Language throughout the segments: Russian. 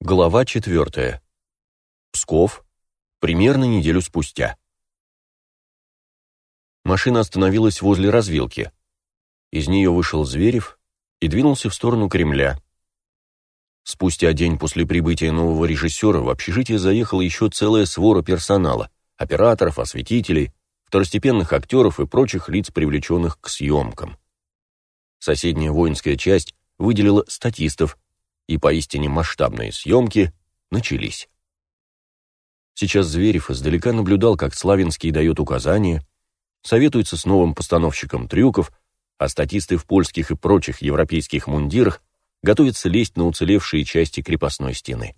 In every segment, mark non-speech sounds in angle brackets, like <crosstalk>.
Глава четвертая. Псков. Примерно неделю спустя. Машина остановилась возле развилки. Из нее вышел Зверев и двинулся в сторону Кремля. Спустя день после прибытия нового режиссера в общежитие заехала еще целая свора персонала – операторов, осветителей, второстепенных актеров и прочих лиц, привлеченных к съемкам. Соседняя воинская часть выделила статистов – и поистине масштабные съемки начались. Сейчас Зверев издалека наблюдал, как Славинский дает указания, советуется с новым постановщиком трюков, а статисты в польских и прочих европейских мундирах готовятся лезть на уцелевшие части крепостной стены.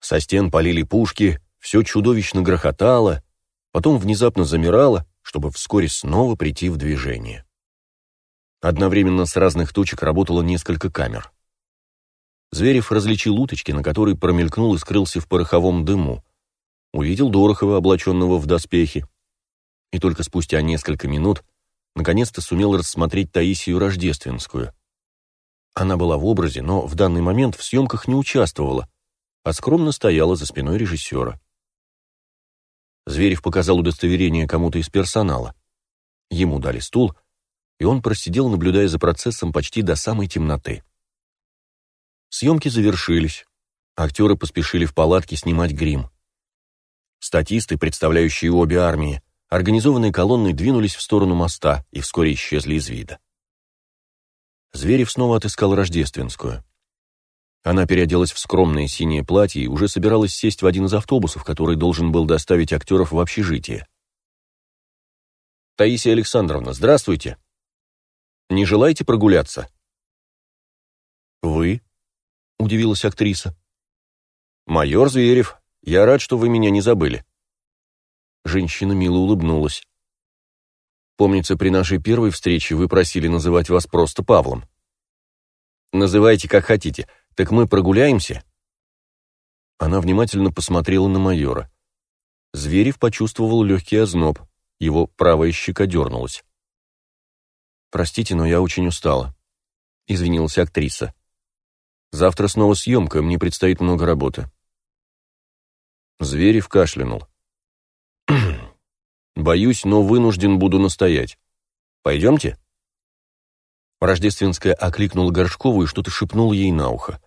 Со стен полили пушки, все чудовищно грохотало, потом внезапно замирало, чтобы вскоре снова прийти в движение. Одновременно с разных точек работало несколько камер. Зверев различил уточки, на которой промелькнул и скрылся в пороховом дыму. Увидел Дорохова, облаченного в доспехи. И только спустя несколько минут наконец-то сумел рассмотреть Таисию Рождественскую. Она была в образе, но в данный момент в съемках не участвовала, а скромно стояла за спиной режиссера. Зверев показал удостоверение кому-то из персонала. Ему дали стул, и он просидел, наблюдая за процессом почти до самой темноты. Съемки завершились. Актеры поспешили в палатки снимать грим. Статисты, представляющие обе армии, организованной колонной двинулись в сторону моста и вскоре исчезли из вида. Зверев снова отыскал Рождественскую. Она переоделась в скромное синее платье и уже собиралась сесть в один из автобусов, который должен был доставить актеров в общежитие. «Таисия Александровна, здравствуйте! Не желаете прогуляться?» «Вы?» — удивилась актриса. «Майор Зверев, я рад, что вы меня не забыли». Женщина мило улыбнулась. «Помнится, при нашей первой встрече вы просили называть вас просто Павлом». «Называйте, как хотите. Так мы прогуляемся?» Она внимательно посмотрела на майора. Зверев почувствовал легкий озноб. Его правая щека дернулась. «Простите, но я очень устала», — извинилась актриса. Завтра снова съемка, мне предстоит много работы. Зверев кашлянул. <clears throat> Боюсь, но вынужден буду настоять. Пойдемте? Рождественская окликнула Горшкову и что-то шепнула ей на ухо.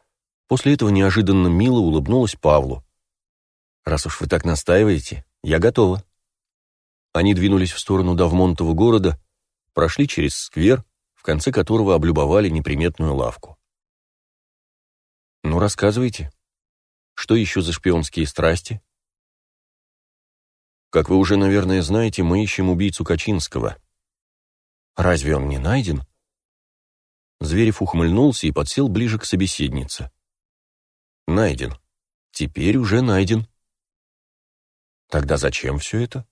После этого неожиданно мило улыбнулась Павлу. «Раз уж вы так настаиваете, я готова». Они двинулись в сторону Давмонтова города, прошли через сквер, в конце которого облюбовали неприметную лавку. Ну, рассказывайте. Что еще за шпионские страсти? Как вы уже, наверное, знаете, мы ищем убийцу Качинского. Разве он не найден? Зверев ухмыльнулся и подсел ближе к собеседнице. Найден. Теперь уже найден. Тогда зачем все это?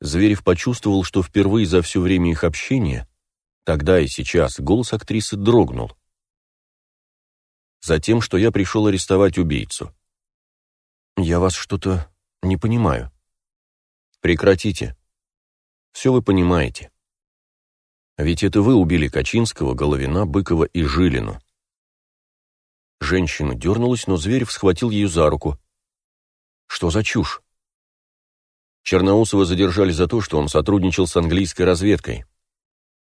Зверев почувствовал, что впервые за все время их общения, тогда и сейчас, голос актрисы дрогнул за тем, что я пришел арестовать убийцу. Я вас что-то не понимаю. Прекратите. Все вы понимаете. Ведь это вы убили Качинского, Головина, Быкова и Жилину. Женщина дернулась, но Зверев схватил ее за руку. Что за чушь? Черноусова задержали за то, что он сотрудничал с английской разведкой.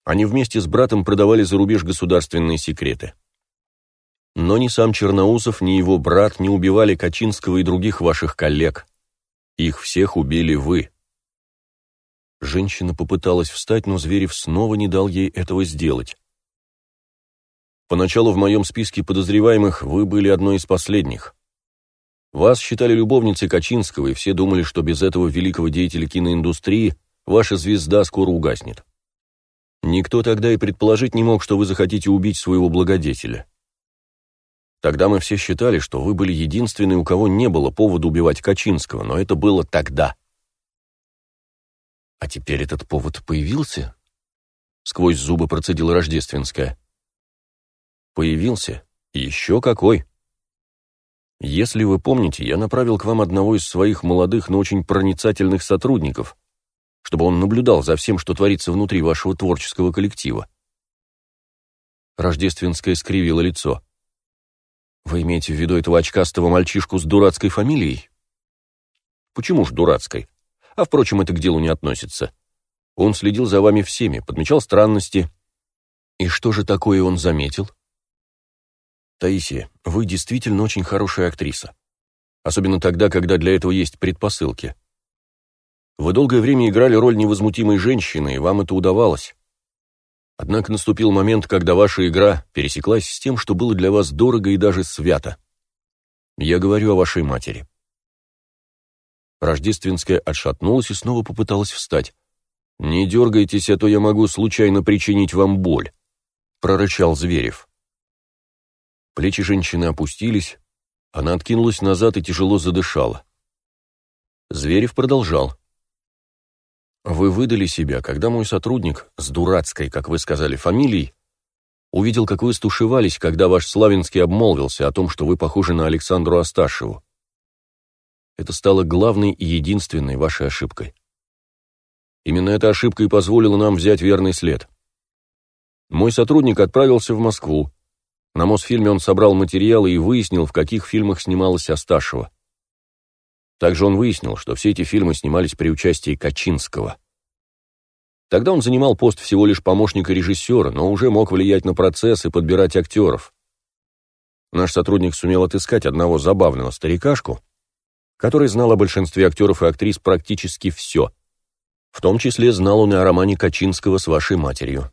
Они вместе с братом продавали за рубеж государственные секреты. Но ни сам Черноусов, ни его брат не убивали Качинского и других ваших коллег. Их всех убили вы. Женщина попыталась встать, но Зверев снова не дал ей этого сделать. Поначалу в моем списке подозреваемых вы были одной из последних. Вас считали любовницей Качинского, и все думали, что без этого великого деятеля киноиндустрии ваша звезда скоро угаснет. Никто тогда и предположить не мог, что вы захотите убить своего благодетеля. Тогда мы все считали, что вы были единственной, у кого не было повода убивать Качинского, но это было тогда. А теперь этот повод появился? Сквозь зубы процедила Рождественская. Появился. Еще какой. Если вы помните, я направил к вам одного из своих молодых, но очень проницательных сотрудников, чтобы он наблюдал за всем, что творится внутри вашего творческого коллектива. Рождественская скривила лицо. Вы имеете в виду этого очкастого мальчишку с дурацкой фамилией? Почему ж дурацкой? А, впрочем, это к делу не относится. Он следил за вами всеми, подмечал странности. И что же такое он заметил? Таисия, вы действительно очень хорошая актриса. Особенно тогда, когда для этого есть предпосылки. Вы долгое время играли роль невозмутимой женщины, и вам это удавалось. Однако наступил момент, когда ваша игра пересеклась с тем, что было для вас дорого и даже свято. Я говорю о вашей матери. Рождественская отшатнулась и снова попыталась встать. «Не дергайтесь, а то я могу случайно причинить вам боль», — прорычал Зверев. Плечи женщины опустились, она откинулась назад и тяжело задышала. Зверев продолжал. Вы выдали себя, когда мой сотрудник с дурацкой, как вы сказали, фамилией, увидел, как вы стушевались, когда ваш Славинский обмолвился о том, что вы похожи на Александру Асташеву. Это стало главной и единственной вашей ошибкой. Именно эта ошибка и позволила нам взять верный след. Мой сотрудник отправился в Москву. На Мосфильме он собрал материалы и выяснил, в каких фильмах снималась Асташева. Также он выяснил, что все эти фильмы снимались при участии Качинского. Тогда он занимал пост всего лишь помощника режиссера, но уже мог влиять на процесс и подбирать актеров. Наш сотрудник сумел отыскать одного забавного старикашку, который знал о большинстве актеров и актрис практически все. В том числе знал он и о романе Качинского с вашей матерью.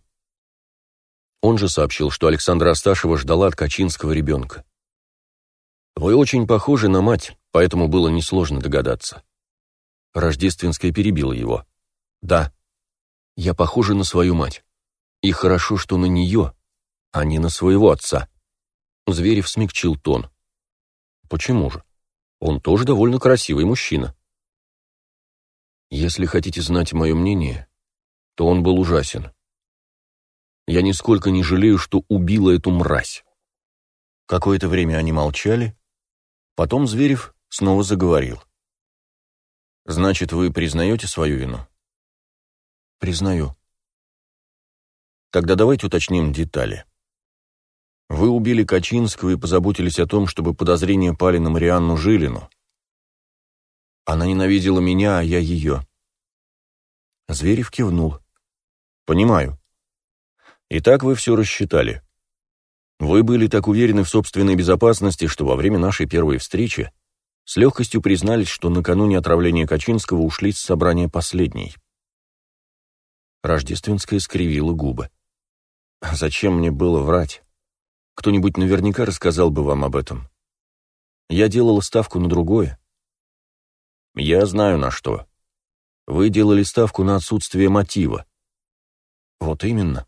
Он же сообщил, что Александра Асташева ждала от Качинского ребенка. Вы очень похожи на мать, поэтому было несложно догадаться. Рождественская перебила его. Да, я похожа на свою мать. И хорошо, что на нее, а не на своего отца. Зверев смягчил тон. Почему же? Он тоже довольно красивый мужчина. Если хотите знать мое мнение, то он был ужасен. Я нисколько не жалею, что убила эту мразь. Какое-то время они молчали, потом Зверев снова заговорил. «Значит, вы признаете свою вину?» «Признаю». «Тогда давайте уточним детали. Вы убили Качинского и позаботились о том, чтобы подозрения пали на Марианну Жилину. Она ненавидела меня, а я ее». Зверев кивнул. «Понимаю. Итак, вы все рассчитали. Вы были так уверены в собственной безопасности, что во время нашей первой встречи с легкостью признались, что накануне отравления Качинского ушли с собрания последней. Рождественская скривила губы. «Зачем мне было врать? Кто-нибудь наверняка рассказал бы вам об этом. Я делала ставку на другое. Я знаю на что. Вы делали ставку на отсутствие мотива. Вот именно.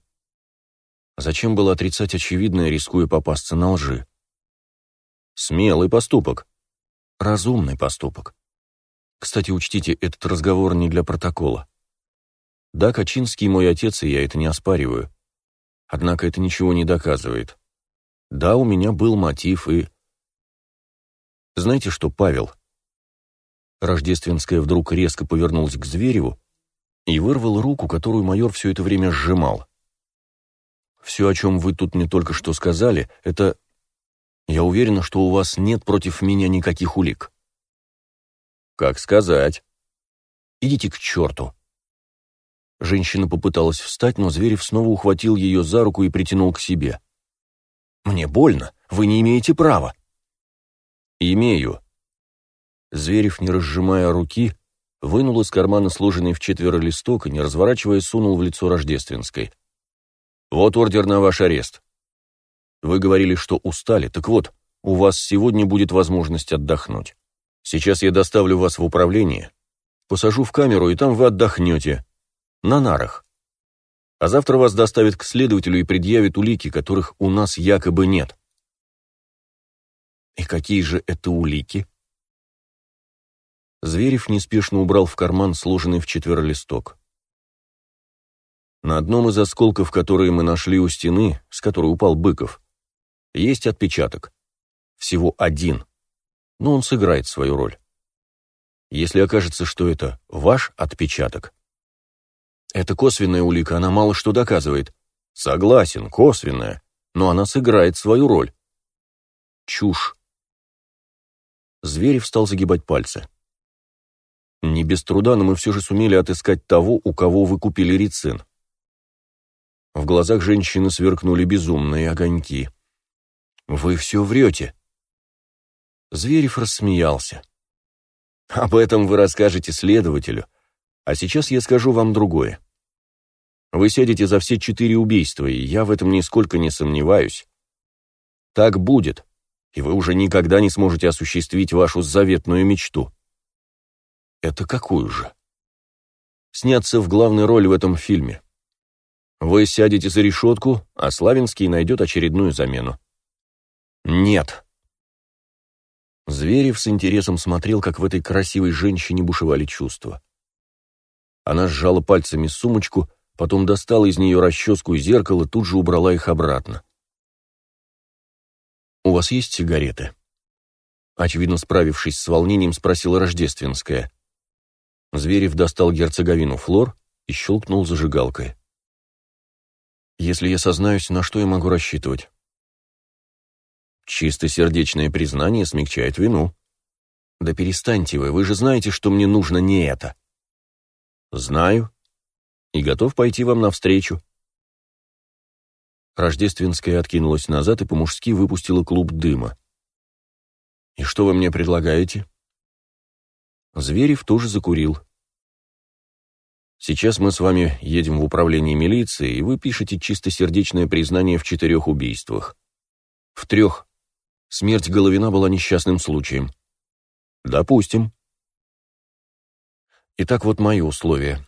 Зачем было отрицать очевидное, рискуя попасться на лжи? Смелый поступок. Разумный поступок. Кстати, учтите, этот разговор не для протокола. Да, Качинский мой отец, и я это не оспариваю. Однако это ничего не доказывает. Да, у меня был мотив, и... Знаете что, Павел? Рождественская вдруг резко повернулась к Звереву и вырвала руку, которую майор все это время сжимал. Все, о чем вы тут мне только что сказали, это я уверена, что у вас нет против меня никаких улик. Как сказать? Идите к черту. Женщина попыталась встать, но Зверев снова ухватил ее за руку и притянул к себе. «Мне больно. Вы не имеете права». «Имею». Зверев, не разжимая руки, вынул из кармана сложенный в четверо листок и, не разворачивая, сунул в лицо Рождественской. «Вот ордер на ваш арест. Вы говорили, что устали. Так вот, у вас сегодня будет возможность отдохнуть. Сейчас я доставлю вас в управление, посажу в камеру, и там вы отдохнете. На нарах. А завтра вас доставят к следователю и предъявят улики, которых у нас якобы нет. И какие же это улики? Зверев неспешно убрал в карман сложенный в четверо листок. На одном из осколков, которые мы нашли у стены, с которой упал Быков, есть отпечаток. Всего один. Но он сыграет свою роль. Если окажется, что это ваш отпечаток, это косвенная улика, она мало что доказывает. Согласен, косвенная, но она сыграет свою роль. Чушь. Зверев стал загибать пальцы. Не без труда, но мы все же сумели отыскать того, у кого вы купили рицин. В глазах женщины сверкнули безумные огоньки. «Вы все врете!» Зверев рассмеялся. «Об этом вы расскажете следователю, а сейчас я скажу вам другое. Вы сядете за все четыре убийства, и я в этом нисколько не сомневаюсь. Так будет, и вы уже никогда не сможете осуществить вашу заветную мечту. Это какую же? Сняться в главной роли в этом фильме. Вы сядете за решетку, а Славинский найдет очередную замену. Нет. Зверев с интересом смотрел, как в этой красивой женщине бушевали чувства. Она сжала пальцами сумочку, потом достала из нее расческу и зеркало, тут же убрала их обратно. «У вас есть сигареты?» Очевидно, справившись с волнением, спросила Рождественская. Зверев достал герцоговину флор и щелкнул зажигалкой. «Если я сознаюсь, на что я могу рассчитывать?» «Чистосердечное признание смягчает вину». «Да перестаньте вы, вы же знаете, что мне нужно не это». «Знаю. И готов пойти вам навстречу». Рождественская откинулась назад и по-мужски выпустила клуб дыма. «И что вы мне предлагаете?» Зверев тоже закурил. «Сейчас мы с вами едем в управление милиции, и вы пишете чистосердечное признание в четырех убийствах. В трех. Смерть Головина была несчастным случаем. Допустим. Итак, вот мои условия.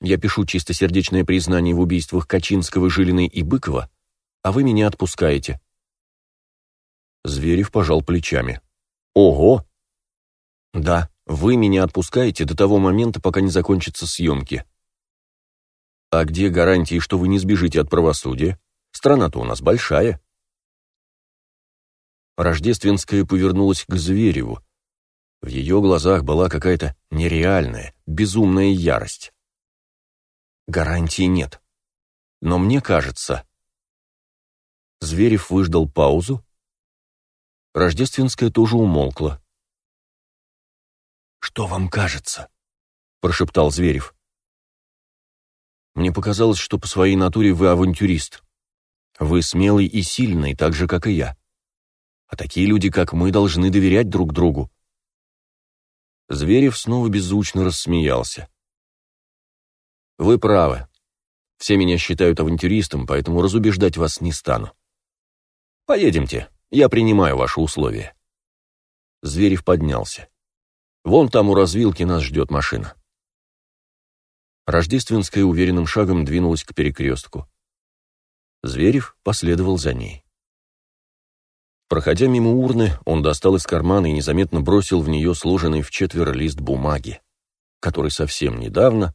Я пишу чистосердечное признание в убийствах Качинского, Жилиной и Быкова, а вы меня отпускаете». Зверев пожал плечами. «Ого!» «Да, вы меня отпускаете до того момента, пока не закончатся съемки. А где гарантии, что вы не сбежите от правосудия? Страна-то у нас большая. Рождественская повернулась к Звереву. В ее глазах была какая-то нереальная, безумная ярость. Гарантии нет. Но мне кажется... Зверев выждал паузу. Рождественская тоже умолкла. «Что вам кажется?» — прошептал Зверев. «Мне показалось, что по своей натуре вы авантюрист. Вы смелый и сильный, так же, как и я. А такие люди, как мы, должны доверять друг другу». Зверев снова беззвучно рассмеялся. «Вы правы. Все меня считают авантюристом, поэтому разубеждать вас не стану. Поедемте, я принимаю ваши условия». Зверев поднялся. Вон там у развилки нас ждет машина. Рождественская уверенным шагом двинулась к перекрестку. Зверев последовал за ней. Проходя мимо урны, он достал из кармана и незаметно бросил в нее сложенный в четверо лист бумаги, который совсем недавно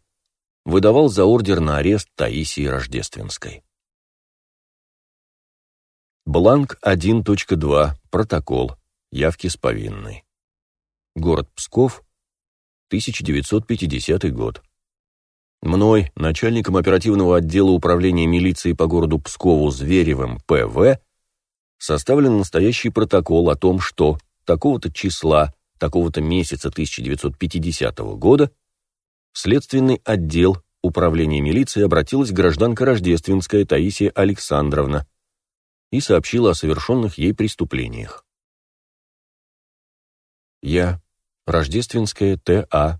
выдавал за ордер на арест Таисии Рождественской. Бланк 1.2. Протокол. Явки с повинной. Город Псков, 1950 год. Мной, начальником оперативного отдела управления милиции по городу Пскову Зверевым П.В., составлен настоящий протокол о том, что такого-то числа, такого-то месяца 1950 года следственный отдел управления милиции обратилась гражданка Рождественская Таисия Александровна и сообщила о совершенных ей преступлениях. Я, Рождественская Т.А.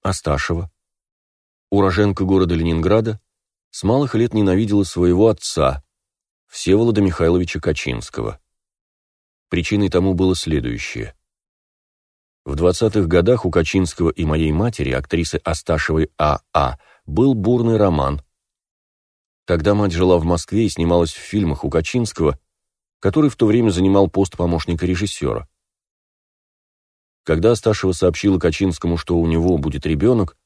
Асташева. Уроженка города Ленинграда, с малых лет ненавидела своего отца, Всеволода Михайловича Качинского. Причиной тому было следующее. В 20-х годах у Качинского и моей матери, актрисы Асташевой А.А., а, был бурный роман. Когда мать жила в Москве и снималась в фильмах у Качинского, который в то время занимал пост помощника режиссера. Когда Асташева сообщила Качинскому, что у него будет ребенок,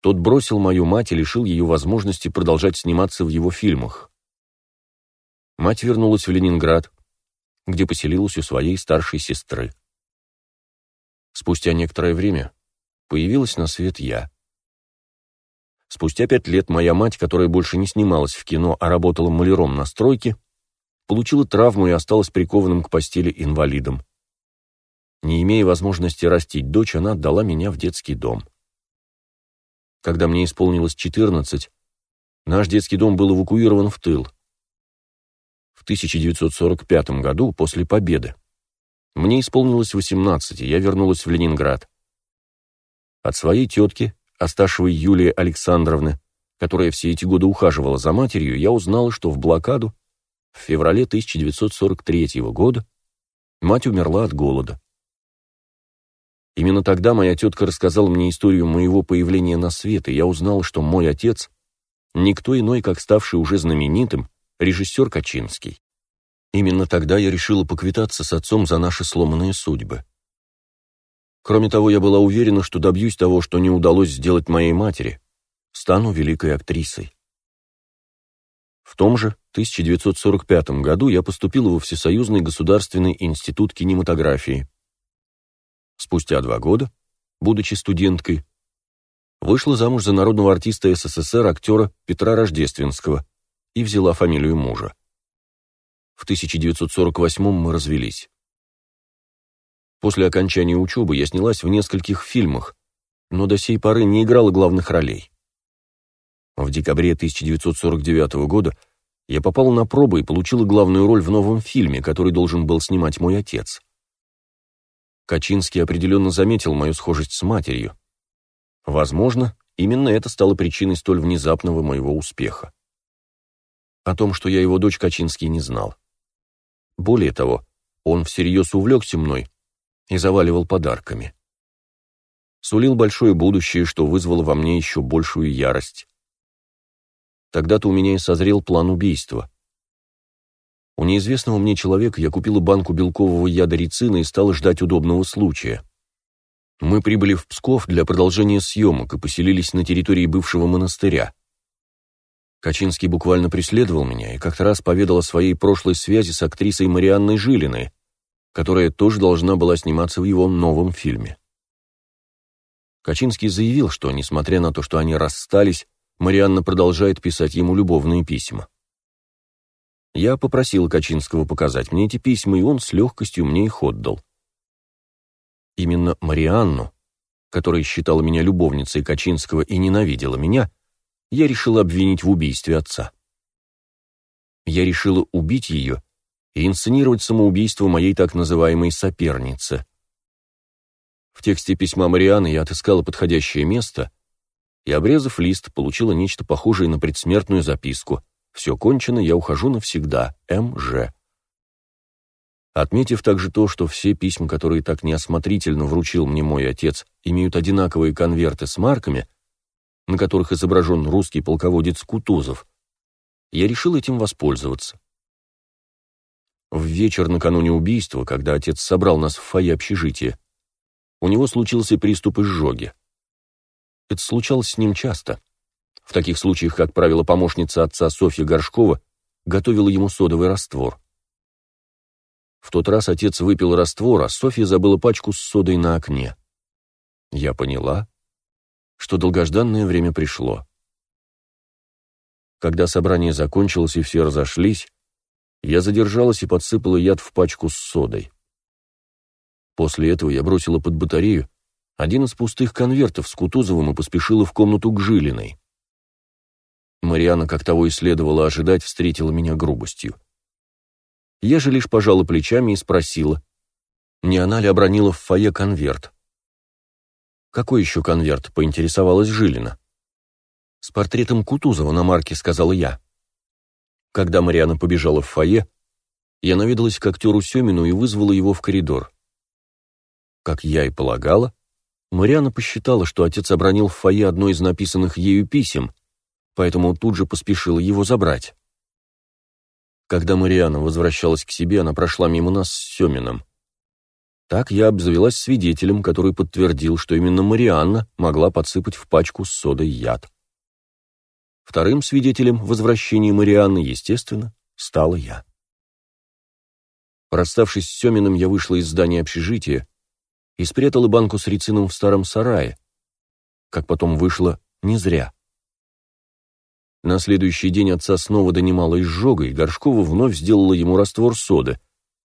тот бросил мою мать и лишил ее возможности продолжать сниматься в его фильмах. Мать вернулась в Ленинград, где поселилась у своей старшей сестры. Спустя некоторое время появилась на свет я. Спустя пять лет моя мать, которая больше не снималась в кино, а работала маляром на стройке, получила травму и осталась прикованным к постели инвалидом. Не имея возможности растить дочь, она отдала меня в детский дом. Когда мне исполнилось 14, наш детский дом был эвакуирован в тыл. В 1945 году, после победы, мне исполнилось 18, и я вернулась в Ленинград. От своей тетки, Асташевой Юлии Александровны, которая все эти годы ухаживала за матерью, я узнала, что в блокаду в феврале 1943 года мать умерла от голода. Именно тогда моя тетка рассказала мне историю моего появления на свет, и я узнал, что мой отец — никто иной, как ставший уже знаменитым режиссер Качинский. Именно тогда я решила поквитаться с отцом за наши сломанные судьбы. Кроме того, я была уверена, что добьюсь того, что не удалось сделать моей матери, стану великой актрисой. В том же 1945 году я поступила во Всесоюзный государственный институт кинематографии. Спустя два года, будучи студенткой, вышла замуж за народного артиста СССР актера Петра Рождественского и взяла фамилию мужа. В 1948 мы развелись. После окончания учебы я снялась в нескольких фильмах, но до сей поры не играла главных ролей. В декабре 1949 года я попала на пробы и получила главную роль в новом фильме, который должен был снимать мой отец. Качинский определенно заметил мою схожесть с матерью. Возможно, именно это стало причиной столь внезапного моего успеха. О том, что я его дочь, Качинский не знал. Более того, он всерьез увлекся мной и заваливал подарками. Сулил большое будущее, что вызвало во мне еще большую ярость. Тогда-то у меня и созрел план убийства. У неизвестного мне человека я купила банку белкового яда рицина и стала ждать удобного случая. Мы прибыли в Псков для продолжения съемок и поселились на территории бывшего монастыря. Качинский буквально преследовал меня и как-то раз поведал о своей прошлой связи с актрисой Марианной Жилиной, которая тоже должна была сниматься в его новом фильме. Качинский заявил, что, несмотря на то, что они расстались, Марианна продолжает писать ему любовные письма. Я попросил Качинского показать мне эти письма, и он с легкостью мне их отдал. Именно Марианну, которая считала меня любовницей Качинского и ненавидела меня, я решил обвинить в убийстве отца. Я решила убить ее и инсценировать самоубийство моей так называемой соперницы. В тексте письма Марианы я отыскала подходящее место и, обрезав лист, получила нечто похожее на предсмертную записку. «Все кончено, я ухожу навсегда. М.Ж.» Отметив также то, что все письма, которые так неосмотрительно вручил мне мой отец, имеют одинаковые конверты с марками, на которых изображен русский полководец Кутузов, я решил этим воспользоваться. В вечер накануне убийства, когда отец собрал нас в фойе общежития, у него случился приступ изжоги. Это случалось с ним часто. В таких случаях, как правило, помощница отца Софья Горшкова готовила ему содовый раствор. В тот раз отец выпил раствор, а Софья забыла пачку с содой на окне. Я поняла, что долгожданное время пришло. Когда собрание закончилось и все разошлись, я задержалась и подсыпала яд в пачку с содой. После этого я бросила под батарею один из пустых конвертов с Кутузовым и поспешила в комнату к Жилиной. Мариана, как того и следовало ожидать, встретила меня грубостью. Я же лишь пожала плечами и спросила, не она ли обронила в фойе конверт. «Какой еще конверт?» — поинтересовалась Жилина. «С портретом Кутузова на марке», — сказала я. Когда Мариана побежала в фойе, я наведалась к актеру Семину и вызвала его в коридор. Как я и полагала, Мариана посчитала, что отец обронил в фойе одно из написанных ею писем, поэтому тут же поспешила его забрать. Когда Мариана возвращалась к себе, она прошла мимо нас с Семиным. Так я обзавелась свидетелем, который подтвердил, что именно Марианна могла подсыпать в пачку с содой яд. Вторым свидетелем возвращения Марианны, естественно, стала я. Расставшись с Семиным, я вышла из здания общежития и спрятала банку с рицином в старом сарае. Как потом вышло, не зря. На следующий день отца снова донимала изжога, и Горшкова вновь сделала ему раствор соды.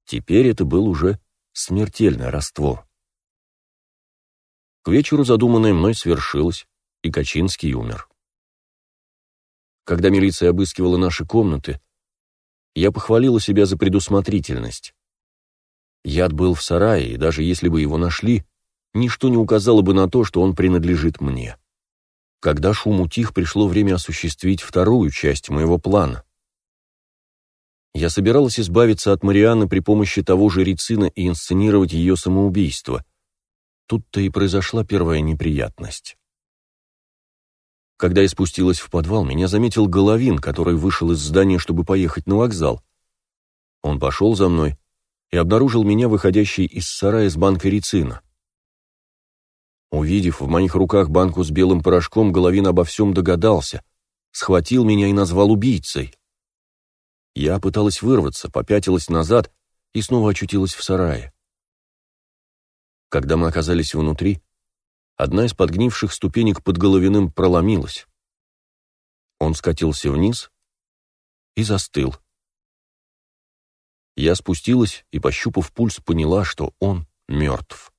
Теперь это был уже смертельный раствор. К вечеру задуманное мной свершилось, и Качинский умер. Когда милиция обыскивала наши комнаты, я похвалила себя за предусмотрительность. Яд был в сарае, и даже если бы его нашли, ничто не указало бы на то, что он принадлежит мне. Когда шум утих, пришло время осуществить вторую часть моего плана. Я собиралась избавиться от Марианны при помощи того же Рицина и инсценировать ее самоубийство. Тут-то и произошла первая неприятность. Когда я спустилась в подвал, меня заметил Головин, который вышел из здания, чтобы поехать на вокзал. Он пошел за мной и обнаружил меня выходящей из сарая с банкой рицина. Увидев в моих руках банку с белым порошком, Головин обо всем догадался, схватил меня и назвал убийцей. Я пыталась вырваться, попятилась назад и снова очутилась в сарае. Когда мы оказались внутри, одна из подгнивших ступенек под Головиным проломилась. Он скатился вниз и застыл. Я спустилась и, пощупав пульс, поняла, что он мертв.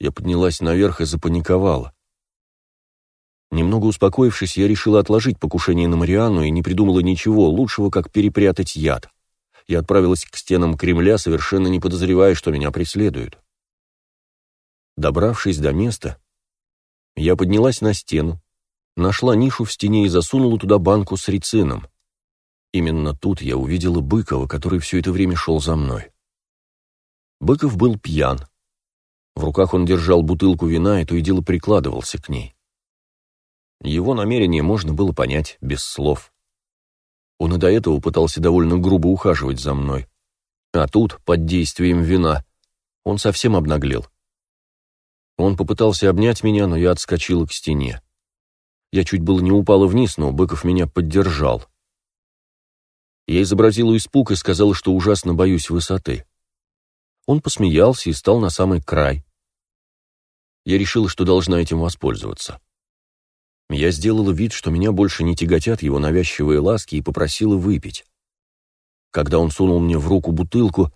Я поднялась наверх и запаниковала. Немного успокоившись, я решила отложить покушение на Марианну и не придумала ничего лучшего, как перепрятать яд. Я отправилась к стенам Кремля, совершенно не подозревая, что меня преследуют. Добравшись до места, я поднялась на стену, нашла нишу в стене и засунула туда банку с рицином. Именно тут я увидела Быкова, который все это время шел за мной. Быков был пьян. В руках он держал бутылку вина и то и дело прикладывался к ней. Его намерение можно было понять без слов. Он и до этого пытался довольно грубо ухаживать за мной. А тут, под действием вина, он совсем обнаглел. Он попытался обнять меня, но я отскочила к стене. Я чуть было не упала вниз, но Быков меня поддержал. Я изобразила испуг и сказала, что ужасно боюсь высоты. Он посмеялся и стал на самый край. Я решила, что должна этим воспользоваться. Я сделала вид, что меня больше не тяготят его навязчивые ласки и попросила выпить. Когда он сунул мне в руку бутылку,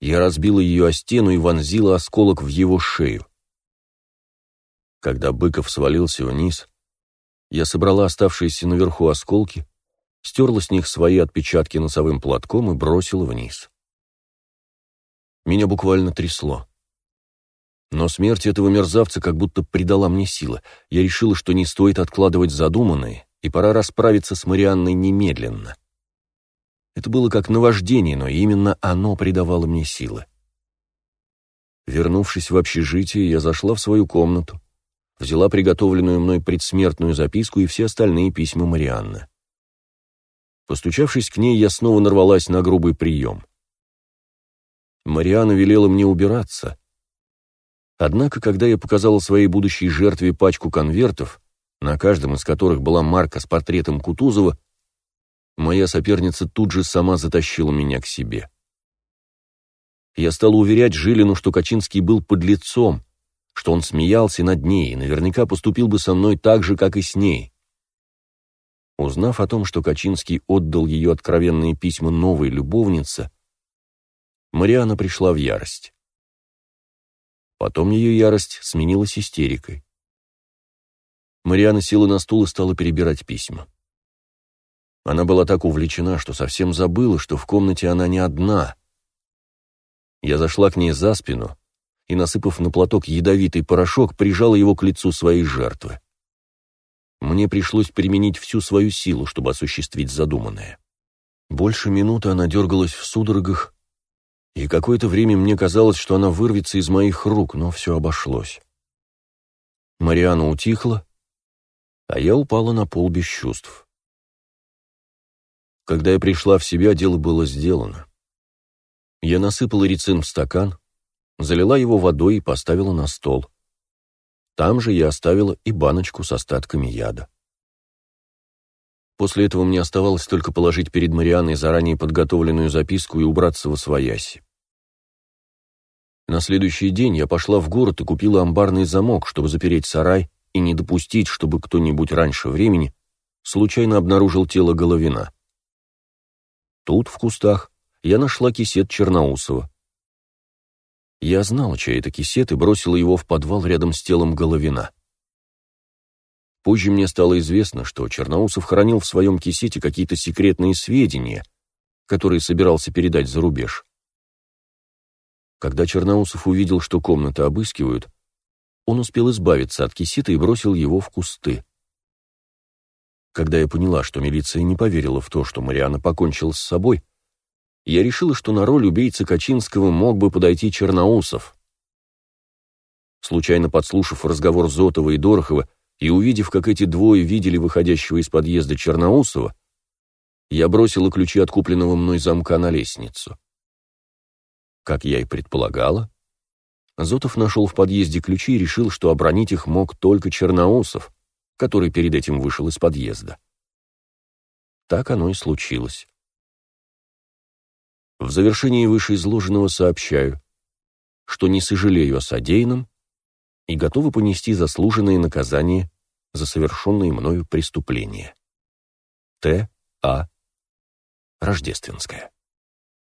я разбила ее о стену и вонзила осколок в его шею. Когда Быков свалился вниз, я собрала оставшиеся наверху осколки, стерла с них свои отпечатки носовым платком и бросила вниз. Меня буквально трясло. Но смерть этого мерзавца как будто придала мне силы. Я решила, что не стоит откладывать задуманное, и пора расправиться с Марианной немедленно. Это было как наваждение, но именно оно придавало мне силы. Вернувшись в общежитие, я зашла в свою комнату, взяла приготовленную мной предсмертную записку и все остальные письма Марианны. Постучавшись к ней, я снова нарвалась на грубый прием. Марианна велела мне убираться, Однако, когда я показала своей будущей жертве пачку конвертов, на каждом из которых была марка с портретом Кутузова, моя соперница тут же сама затащила меня к себе. Я стала уверять Жилину, что Качинский был подлецом, что он смеялся над ней и наверняка поступил бы со мной так же, как и с ней. Узнав о том, что Качинский отдал ее откровенные письма новой любовнице, Мариана пришла в ярость. Потом ее ярость сменилась истерикой. Мариана села на стул и стала перебирать письма. Она была так увлечена, что совсем забыла, что в комнате она не одна. Я зашла к ней за спину и, насыпав на платок ядовитый порошок, прижала его к лицу своей жертвы. Мне пришлось применить всю свою силу, чтобы осуществить задуманное. Больше минуты она дергалась в судорогах, и какое-то время мне казалось, что она вырвется из моих рук, но все обошлось. Мариана утихла, а я упала на пол без чувств. Когда я пришла в себя, дело было сделано. Я насыпала рецин в стакан, залила его водой и поставила на стол. Там же я оставила и баночку с остатками яда. После этого мне оставалось только положить перед Марианной заранее подготовленную записку и убраться во свояси. На следующий день я пошла в город и купила амбарный замок, чтобы запереть сарай и не допустить, чтобы кто-нибудь раньше времени случайно обнаружил тело Головина. Тут, в кустах, я нашла кисет Черноусова. Я знала, чей это кисет, и бросила его в подвал рядом с телом Головина. Позже мне стало известно, что Черноусов хранил в своем кисете какие-то секретные сведения, которые собирался передать за рубеж. Когда Черноусов увидел, что комнаты обыскивают, он успел избавиться от кисета и бросил его в кусты. Когда я поняла, что милиция не поверила в то, что Мариана покончил с собой, я решила, что на роль убийцы Качинского мог бы подойти Черноусов. Случайно подслушав разговор Зотова и Дорохова и увидев, как эти двое видели выходящего из подъезда Черноусова, я бросила ключи от купленного мной замка на лестницу. Как я и предполагала, Зотов нашел в подъезде ключи и решил, что обронить их мог только Черноусов, который перед этим вышел из подъезда. Так оно и случилось. В завершении вышеизложенного сообщаю, что не сожалею о содеянном и готовы понести заслуженные наказания за совершенные мною преступления. Т. А. Рождественская.